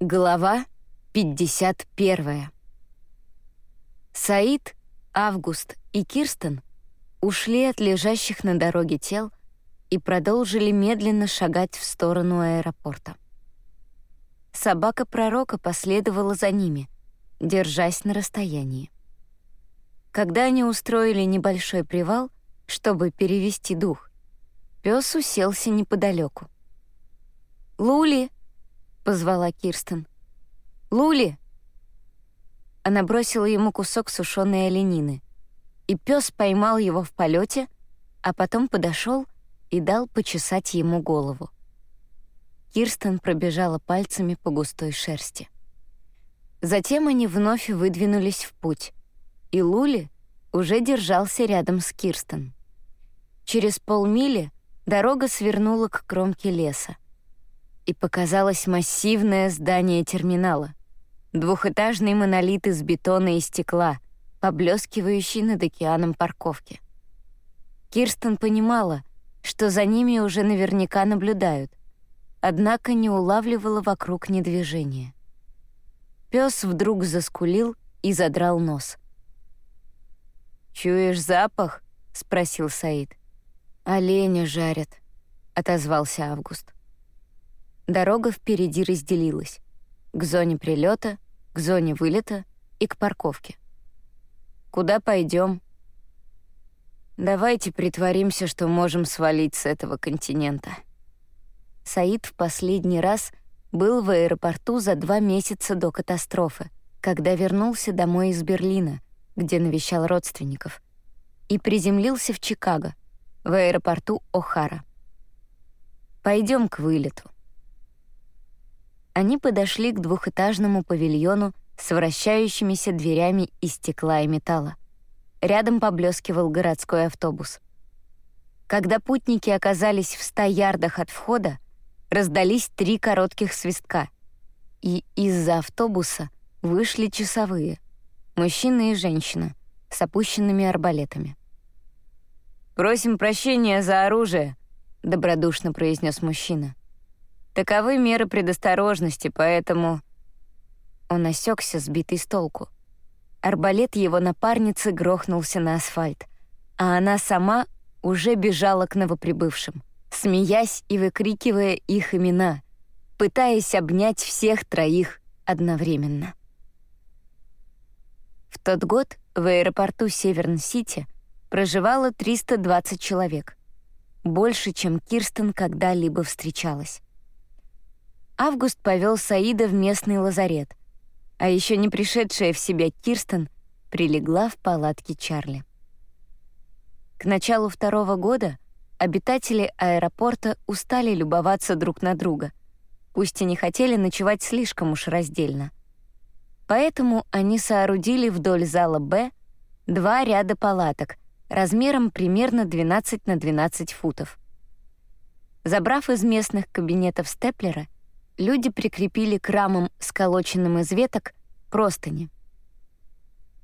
Глава 51. Саид, Август и Кирстен ушли от лежащих на дороге тел и продолжили медленно шагать в сторону аэропорта. Собака пророка последовала за ними, держась на расстоянии. Когда они устроили небольшой привал, чтобы перевести дух, пес уселся неподалеку. «Лули!» Позвала Кирстен. «Лули!» Она бросила ему кусок сушеной оленины, и пес поймал его в полете, а потом подошел и дал почесать ему голову. Кирстен пробежала пальцами по густой шерсти. Затем они вновь выдвинулись в путь, и Лули уже держался рядом с Кирстен. Через полмили дорога свернула к кромке леса и показалось массивное здание терминала. Двухэтажный монолит из бетона и стекла, поблескивающий над океаном парковки. Кирстен понимала, что за ними уже наверняка наблюдают, однако не улавливала вокруг ни движения. Пес вдруг заскулил и задрал нос. «Чуешь запах?» — спросил Саид. «Оленя жарят», — отозвался Август. Дорога впереди разделилась. К зоне прилета, к зоне вылета и к парковке. «Куда пойдем? «Давайте притворимся, что можем свалить с этого континента». Саид в последний раз был в аэропорту за два месяца до катастрофы, когда вернулся домой из Берлина, где навещал родственников, и приземлился в Чикаго, в аэропорту О'Хара. Пойдем к вылету. Они подошли к двухэтажному павильону с вращающимися дверями из стекла и металла. Рядом поблескивал городской автобус. Когда путники оказались в ста ярдах от входа, раздались три коротких свистка, и из-за автобуса вышли часовые, мужчина и женщина, с опущенными арбалетами. «Просим прощения за оружие», — добродушно произнес мужчина. Таковы меры предосторожности, поэтому...» Он осекся, сбитый с толку. Арбалет его напарницы грохнулся на асфальт, а она сама уже бежала к новоприбывшим, смеясь и выкрикивая их имена, пытаясь обнять всех троих одновременно. В тот год в аэропорту Северн-Сити проживало 320 человек, больше, чем Кирстен когда-либо встречалась. Август повел Саида в местный лазарет, а еще не пришедшая в себя Кирстен прилегла в палатке Чарли. К началу второго года обитатели аэропорта устали любоваться друг на друга, пусть и не хотели ночевать слишком уж раздельно. Поэтому они соорудили вдоль зала «Б» два ряда палаток размером примерно 12 на 12 футов. Забрав из местных кабинетов степлера, люди прикрепили к рамам, сколоченным из веток, простыни.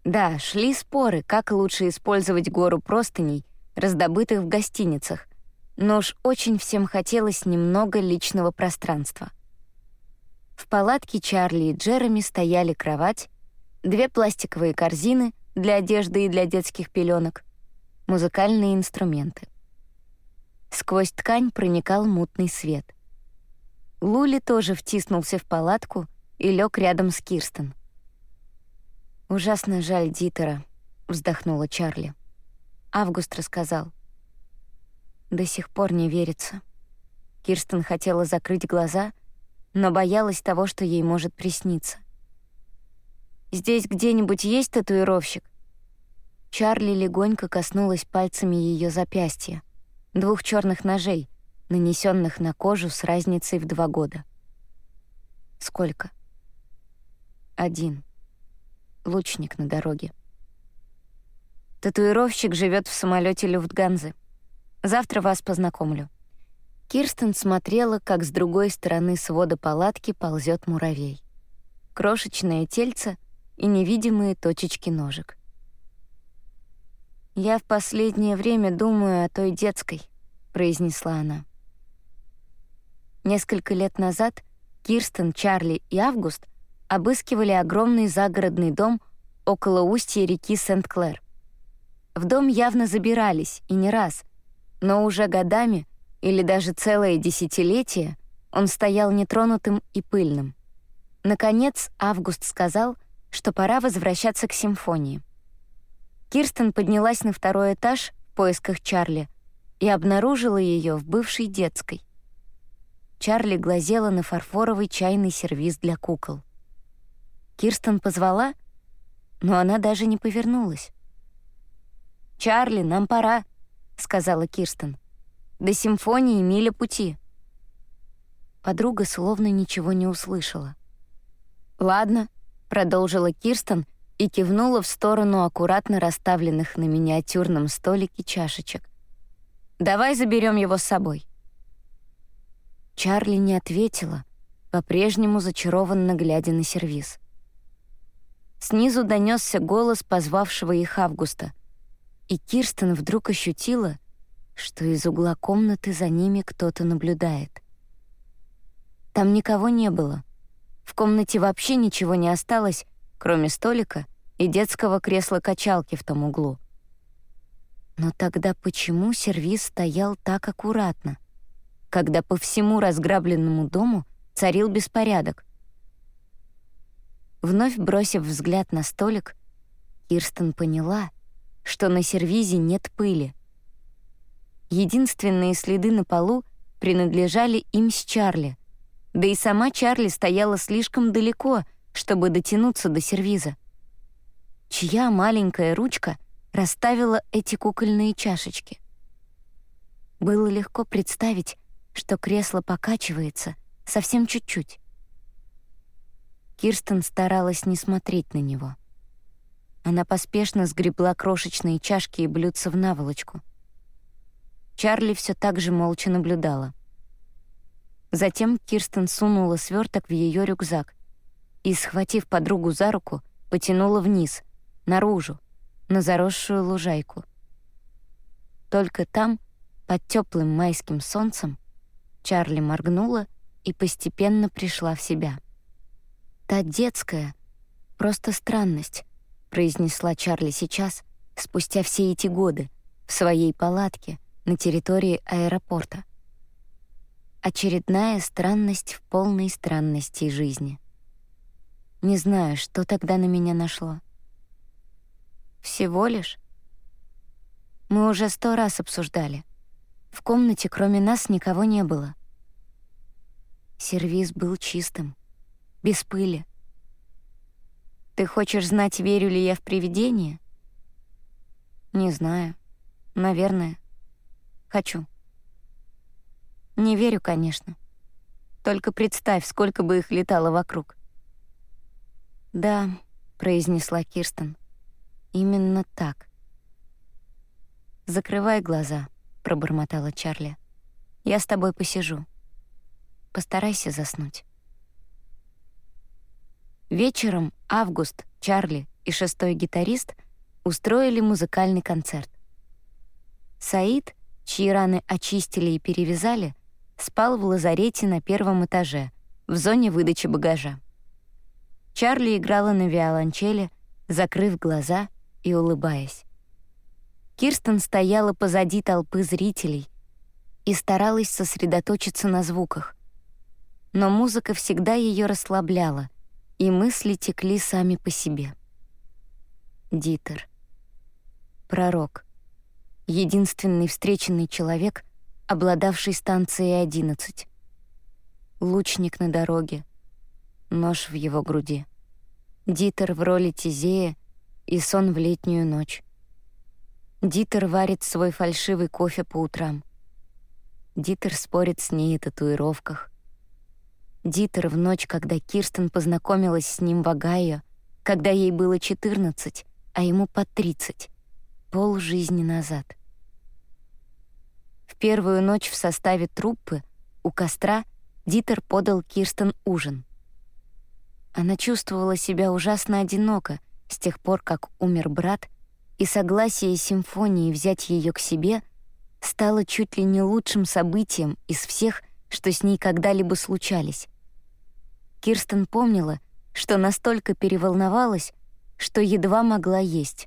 Да, шли споры, как лучше использовать гору простыней, раздобытых в гостиницах, но уж очень всем хотелось немного личного пространства. В палатке Чарли и Джереми стояли кровать, две пластиковые корзины для одежды и для детских пеленок, музыкальные инструменты. Сквозь ткань проникал мутный свет — Лули тоже втиснулся в палатку и лег рядом с Кирстен. «Ужасно жаль Дитера», — вздохнула Чарли. Август рассказал. До сих пор не верится. Кирстен хотела закрыть глаза, но боялась того, что ей может присниться. «Здесь где-нибудь есть татуировщик?» Чарли легонько коснулась пальцами ее запястья, двух черных ножей, нанесенных на кожу с разницей в два года. Сколько? Один. Лучник на дороге. Татуировщик живет в самолете Люфтганзы. Завтра вас познакомлю. Кирстен смотрела, как с другой стороны свода палатки ползет муравей. Крошечное тельце и невидимые точечки ножек. «Я в последнее время думаю о той детской», — произнесла она. Несколько лет назад Кирстен, Чарли и Август обыскивали огромный загородный дом около устья реки Сент-Клэр. В дом явно забирались, и не раз, но уже годами или даже целое десятилетие он стоял нетронутым и пыльным. Наконец, Август сказал, что пора возвращаться к симфонии. Кирстен поднялась на второй этаж в поисках Чарли и обнаружила ее в бывшей детской. Чарли глазела на фарфоровый чайный сервиз для кукол. Кирстен позвала, но она даже не повернулась. «Чарли, нам пора», — сказала Кирстен. «До симфонии миля пути». Подруга словно ничего не услышала. «Ладно», — продолжила Кирстен и кивнула в сторону аккуратно расставленных на миниатюрном столике чашечек. «Давай заберем его с собой». Чарли не ответила, по-прежнему зачарованно глядя на сервиз. Снизу донесся голос позвавшего их Августа, и Кирстен вдруг ощутила, что из угла комнаты за ними кто-то наблюдает. Там никого не было — в комнате вообще ничего не осталось, кроме столика и детского кресла-качалки в том углу. Но тогда почему сервиз стоял так аккуратно, когда по всему разграбленному дому царил беспорядок? Вновь бросив взгляд на столик, Кирстен поняла, что на сервизе нет пыли. Единственные следы на полу принадлежали им с Чарли — да и сама Чарли стояла слишком далеко, чтобы дотянуться до сервиза. Чья маленькая ручка расставила эти кукольные чашечки? Было легко представить, что кресло покачивается совсем чуть-чуть. Кирстен старалась не смотреть на него. Она поспешно сгребла крошечные чашки и блюдца в наволочку. Чарли все так же молча наблюдала — Затем Кирстен сунула сверток в ее рюкзак и, схватив подругу за руку, потянула вниз, наружу, на заросшую лужайку. Только там, под теплым майским солнцем, Чарли моргнула и постепенно пришла в себя. «Та детская, просто странность», — произнесла Чарли сейчас, спустя все эти годы, в своей палатке на территории аэропорта. Очередная странность в полной странности жизни. Не знаю, что тогда на меня нашло. Всего лишь? Мы уже сто раз обсуждали. В комнате кроме нас никого не было. Сервиз был чистым, без пыли. Ты хочешь знать, верю ли я в привидения? Не знаю. Наверное. Хочу. Не верю, конечно. Только представь, сколько бы их летало вокруг. «Да», — произнесла Кирстен, — «именно так». «Закрывай глаза», — пробормотала Чарли. «Я с тобой посижу. Постарайся заснуть». Вечером Август, Чарли и шестой гитарист устроили музыкальный концерт. Саид, чьи раны очистили и перевязали, спал в лазарете на первом этаже, в зоне выдачи багажа. Чарли играла на виолончели, закрыв глаза и улыбаясь. Кирстен стояла позади толпы зрителей и старалась сосредоточиться на звуках. Но музыка всегда ее расслабляла, и мысли текли сами по себе. Дитер. Пророк. Единственный встреченный человек — обладавший станцией 11. Лучник на дороге, нож в его груди. Дитер в роли Тизея и сон в летнюю ночь. Дитер варит свой фальшивый кофе по утрам. Дитер спорит с ней о татуировках. Дитер в ночь, когда Кирстен познакомилась с ним в Огайо, когда ей было 14, а ему по 30, пол жизни назад — в первую ночь в составе труппы у костра Дитер подал Кирстен ужин. Она чувствовала себя ужасно одиноко с тех пор, как умер брат, и согласие симфонии взять ее к себе стало чуть ли не лучшим событием из всех, что с ней когда-либо случались. Кирстен помнила, что настолько переволновалась, что едва могла есть.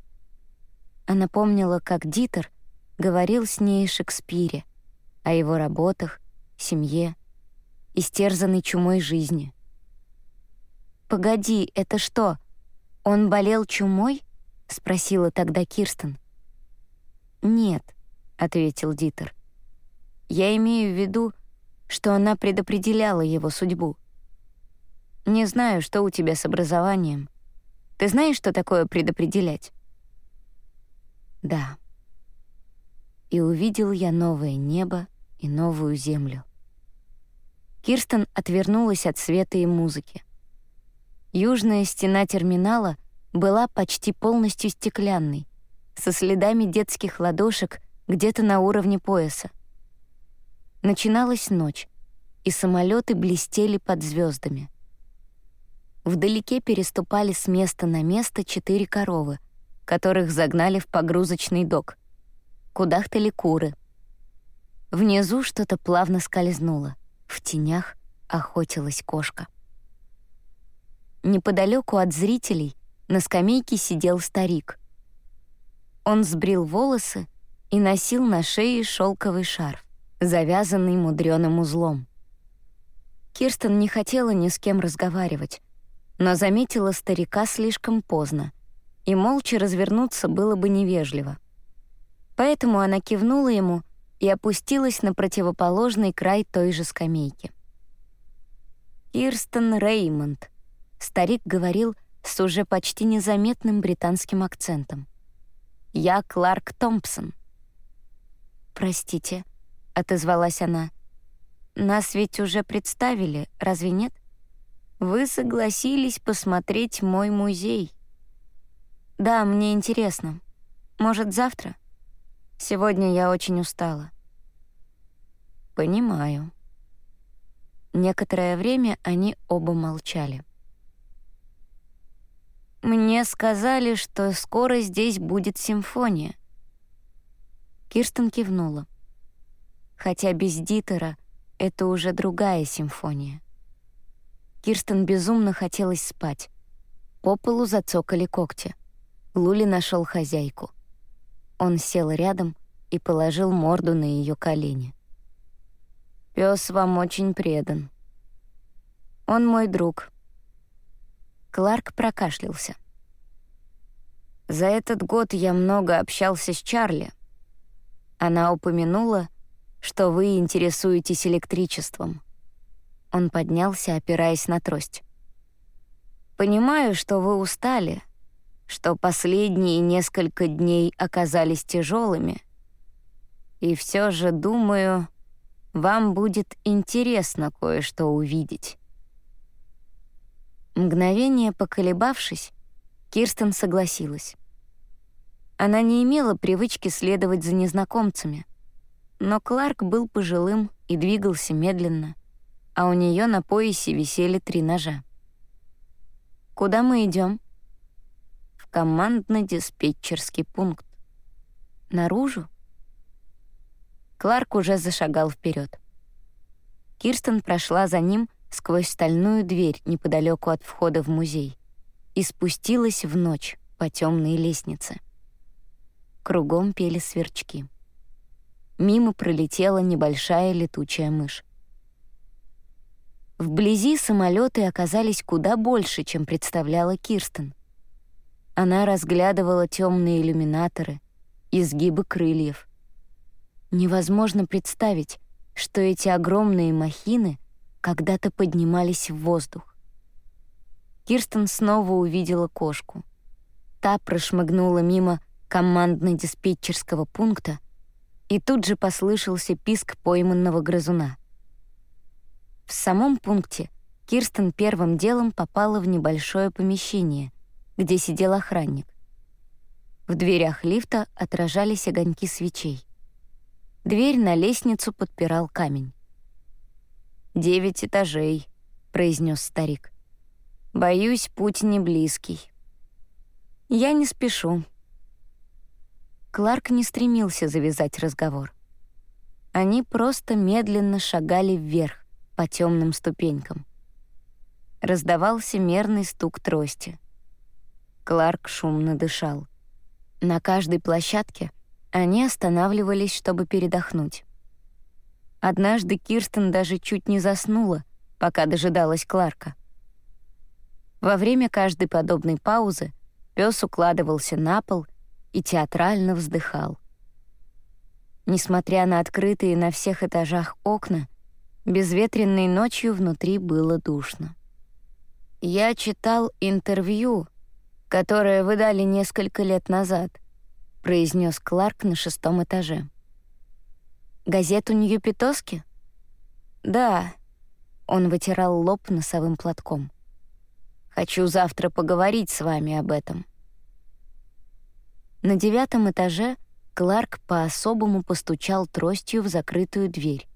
Она помнила, как Дитер говорил с ней о Шекспире, о его работах, семье, истерзанной чумой жизни. «Погоди, это что, он болел чумой?» — спросила тогда Кирстен. «Нет», — ответил Дитер. «Я имею в виду, что она предопределяла его судьбу. Не знаю, что у тебя с образованием. Ты знаешь, что такое предопределять?» «Да». И увидел я новое небо и новую землю. Кирстен отвернулась от света и музыки. Южная стена терминала была почти полностью стеклянной, со следами детских ладошек где-то на уровне пояса. Начиналась ночь, и самолеты блестели под звездами. Вдалеке переступали с места на место четыре коровы, которых загнали в погрузочный док. Кудахтали куры. Внизу что-то плавно скользнуло. В тенях охотилась кошка. Неподалеку от зрителей на скамейке сидел старик. Он сбрил волосы и носил на шее шелковый шарф, завязанный мудреным узлом. Кирстен не хотела ни с кем разговаривать, но заметила старика слишком поздно, и молча развернуться было бы невежливо. Поэтому она кивнула ему и опустилась на противоположный край той же скамейки. «Кирстен Реймонд», — старик говорил с уже почти незаметным британским акцентом. «Я Кларк Томпсон». «Простите», — отозвалась она. «Нас ведь уже представили, разве нет?» Вы согласились посмотреть мой музей. Да, мне интересно. Может, завтра? Сегодня я очень устала. Понимаю. Некоторое время они оба молчали. Мне сказали, что скоро здесь будет симфония. Кирстен кивнула. Хотя без Дитера это уже другая симфония. Кирстен безумно хотелось спать. По полу зацокали когти. Лули нашел хозяйку. Он сел рядом и положил морду на ее колени. Пес вам очень предан. Он мой друг. Кларк прокашлялся. За этот год я много общался с Чарли. Она упомянула, что вы интересуетесь электричеством. Он поднялся, опираясь на трость. «Понимаю, что вы устали, что последние несколько дней оказались тяжелыми. И все же, думаю, вам будет интересно кое-что увидеть». Мгновение поколебавшись, Кирстен согласилась. Она не имела привычки следовать за незнакомцами, но Кларк был пожилым и двигался медленно — а у нее на поясе висели три ножа. «Куда мы идем? «В командно-диспетчерский пункт». «Наружу?» Кларк уже зашагал вперед. Кирстен прошла за ним сквозь стальную дверь неподалеку от входа в музей и спустилась в ночь по темной лестнице. Кругом пели сверчки. Мимо пролетела небольшая летучая мышь. Вблизи самолеты оказались куда больше, чем представляла Кирстен. Она разглядывала темные иллюминаторы, изгибы крыльев. Невозможно представить, что эти огромные махины когда-то поднимались в воздух. Кирстен снова увидела кошку. Та прошмыгнула мимо командно-диспетчерского пункта, и тут же послышался писк пойманного грызуна — в самом пункте Кирстен первым делом попала в небольшое помещение, где сидел охранник. В дверях лифта отражались огоньки свечей. Дверь на лестницу подпирал камень. «Девять этажей», — произнес старик. «Боюсь, путь не близкий». «Я не спешу». Кларк не стремился завязать разговор. Они просто медленно шагали вверх, по темным ступенькам. раздавался мерный стук трости. Кларк шумно дышал. На каждой площадке они останавливались, чтобы передохнуть. Однажды Кирстен даже чуть не заснула, пока дожидалась Кларка. Во время каждой подобной паузы пес укладывался на пол и театрально вздыхал. Несмотря на открытые на всех этажах окна, безветренной ночью внутри было душно. «Я читал интервью, которое вы дали несколько лет назад», произнес Кларк на шестом этаже. «Газету Нью-Питоски?» «Да», — он вытирал лоб носовым платком. «Хочу завтра поговорить с вами об этом». На девятом этаже Кларк по-особому постучал тростью в закрытую дверь,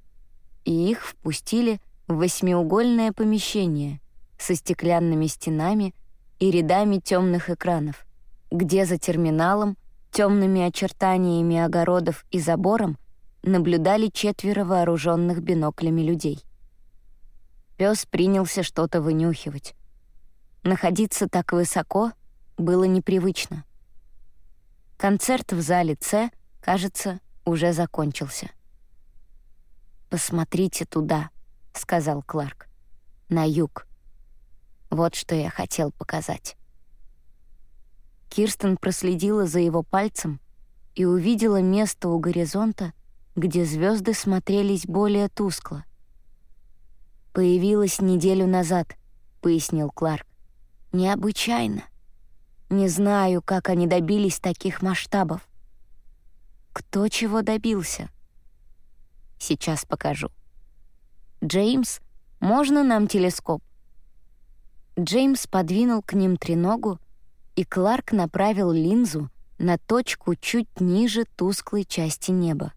и их впустили в восьмиугольное помещение со стеклянными стенами и рядами темных экранов, где за терминалом, темными очертаниями огородов и забором наблюдали четверо вооруженных биноклями людей. Пес принялся что-то вынюхивать. Находиться так высоко было непривычно. Концерт в зале «С», кажется, уже закончился. «Посмотрите туда», — сказал Кларк. «На юг. Вот что я хотел показать». Кирстен проследила за его пальцем и увидела место у горизонта, где звезды смотрелись более тускло. «Появилась неделю назад», — пояснил Кларк. «Необычайно. Не знаю, как они добились таких масштабов. Кто чего добился? Сейчас покажу. Джеймс, можно нам телескоп? Джеймс подвинул к ним треногу, и Кларк направил линзу на точку чуть ниже тусклой части неба.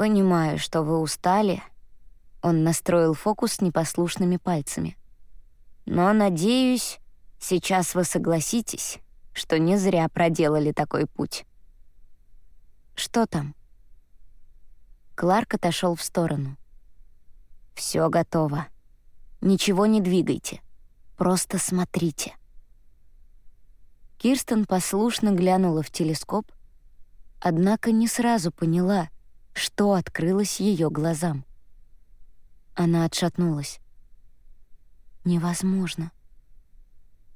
«Понимаю, что вы устали», — он настроил фокус непослушными пальцами. «Но, надеюсь, Сейчас вы согласитесь, что не зря проделали такой путь. Что там? Кларк отошел в сторону. Все готово. Ничего не двигайте. Просто смотрите. Кирстен послушно глянула в телескоп, однако не сразу поняла, что открылось ее глазам. Она отшатнулась. «Невозможно»,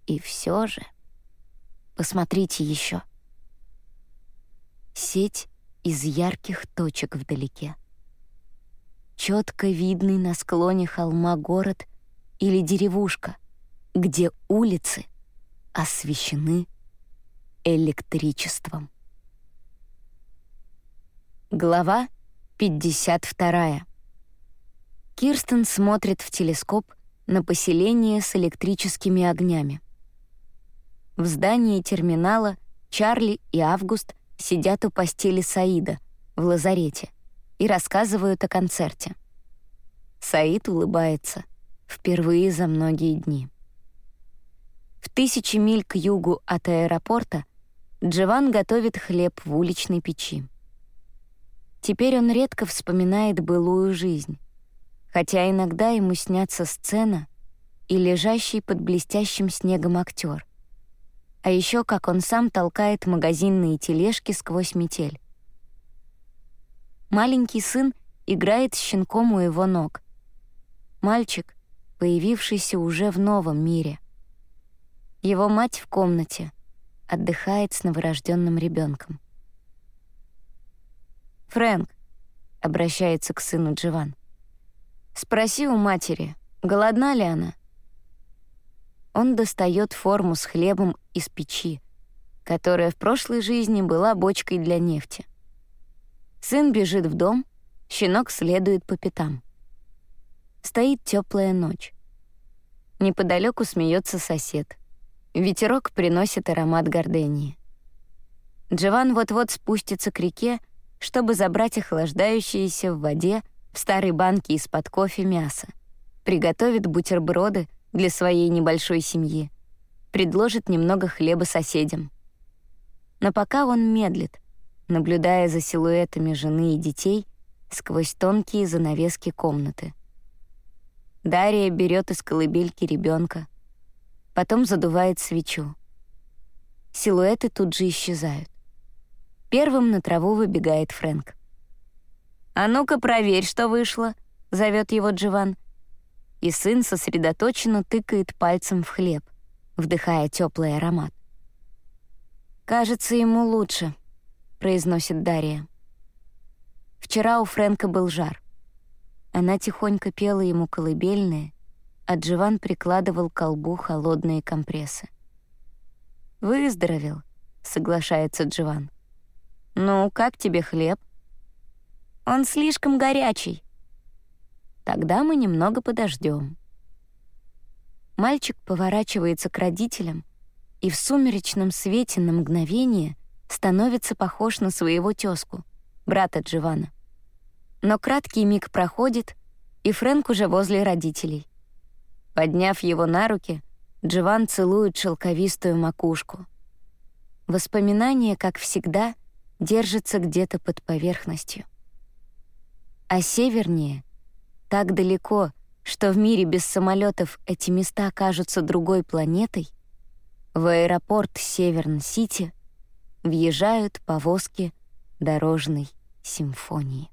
и все же... Посмотрите еще. Сеть из ярких точек вдалеке. Четко видный на склоне холма город или деревушка, где улицы освещены электричеством. Глава 52. Кирстен смотрит в телескоп на поселение с электрическими огнями. В здании терминала Чарли и Август сидят у постели Саида в лазарете и рассказывают о концерте. Саид улыбается впервые за многие дни. В тысячи миль к югу от аэропорта Джован готовит хлеб в уличной печи. Теперь он редко вспоминает былую жизнь, хотя иногда ему снятся сцена и лежащий под блестящим снегом актер — а еще как он сам толкает магазинные тележки сквозь метель. Маленький сын играет щенком у его ног. Мальчик, появившийся уже в новом мире. Его мать в комнате, отдыхает с новорожденным ребенком. «Фрэнк», — обращается к сыну Дживан, — «спроси у матери, голодна ли она?» Он достает форму с хлебом из печи, которая в прошлой жизни была бочкой для нефти. Сын бежит в дом, щенок следует по пятам. Стоит теплая ночь. Неподалеку смеется сосед. Ветерок приносит аромат гордении. Джован вот-вот спустится к реке, чтобы забрать охлаждающееся в воде в старой банке из-под кофе мясо. Приготовит бутерброды для своей небольшой семьи, предложит немного хлеба соседям. Но пока он медлит, наблюдая за силуэтами жены и детей сквозь тонкие занавески комнаты. Дарья берет из колыбельки ребенка, потом задувает свечу. Силуэты тут же исчезают. Первым на траву выбегает Фрэнк. «А ну-ка проверь, что вышло», — зовет его Джован. И сын сосредоточенно тыкает пальцем в хлеб, вдыхая теплый аромат. «Кажется, ему лучше», — произносит Дарья. Вчера у Фрэнка был жар. Она тихонько пела ему колыбельные, а Джован прикладывал к колбу холодные компрессы. «Выздоровел», — соглашается Джован. «Ну, как тебе хлеб?» «Он слишком горячий». «Тогда мы немного подождем. Мальчик поворачивается к родителям и в сумеречном свете на мгновение становится похож на своего тезку, брата Дживана. Но краткий миг проходит, и Фрэнк уже возле родителей. Подняв его на руки, Дживан целует шелковистую макушку. Воспоминания, как всегда, держатся где-то под поверхностью. А севернее, так далеко, что в мире без самолетов эти места кажутся другой планетой, в аэропорт Северн-Сити въезжают повозки дорожной симфонии.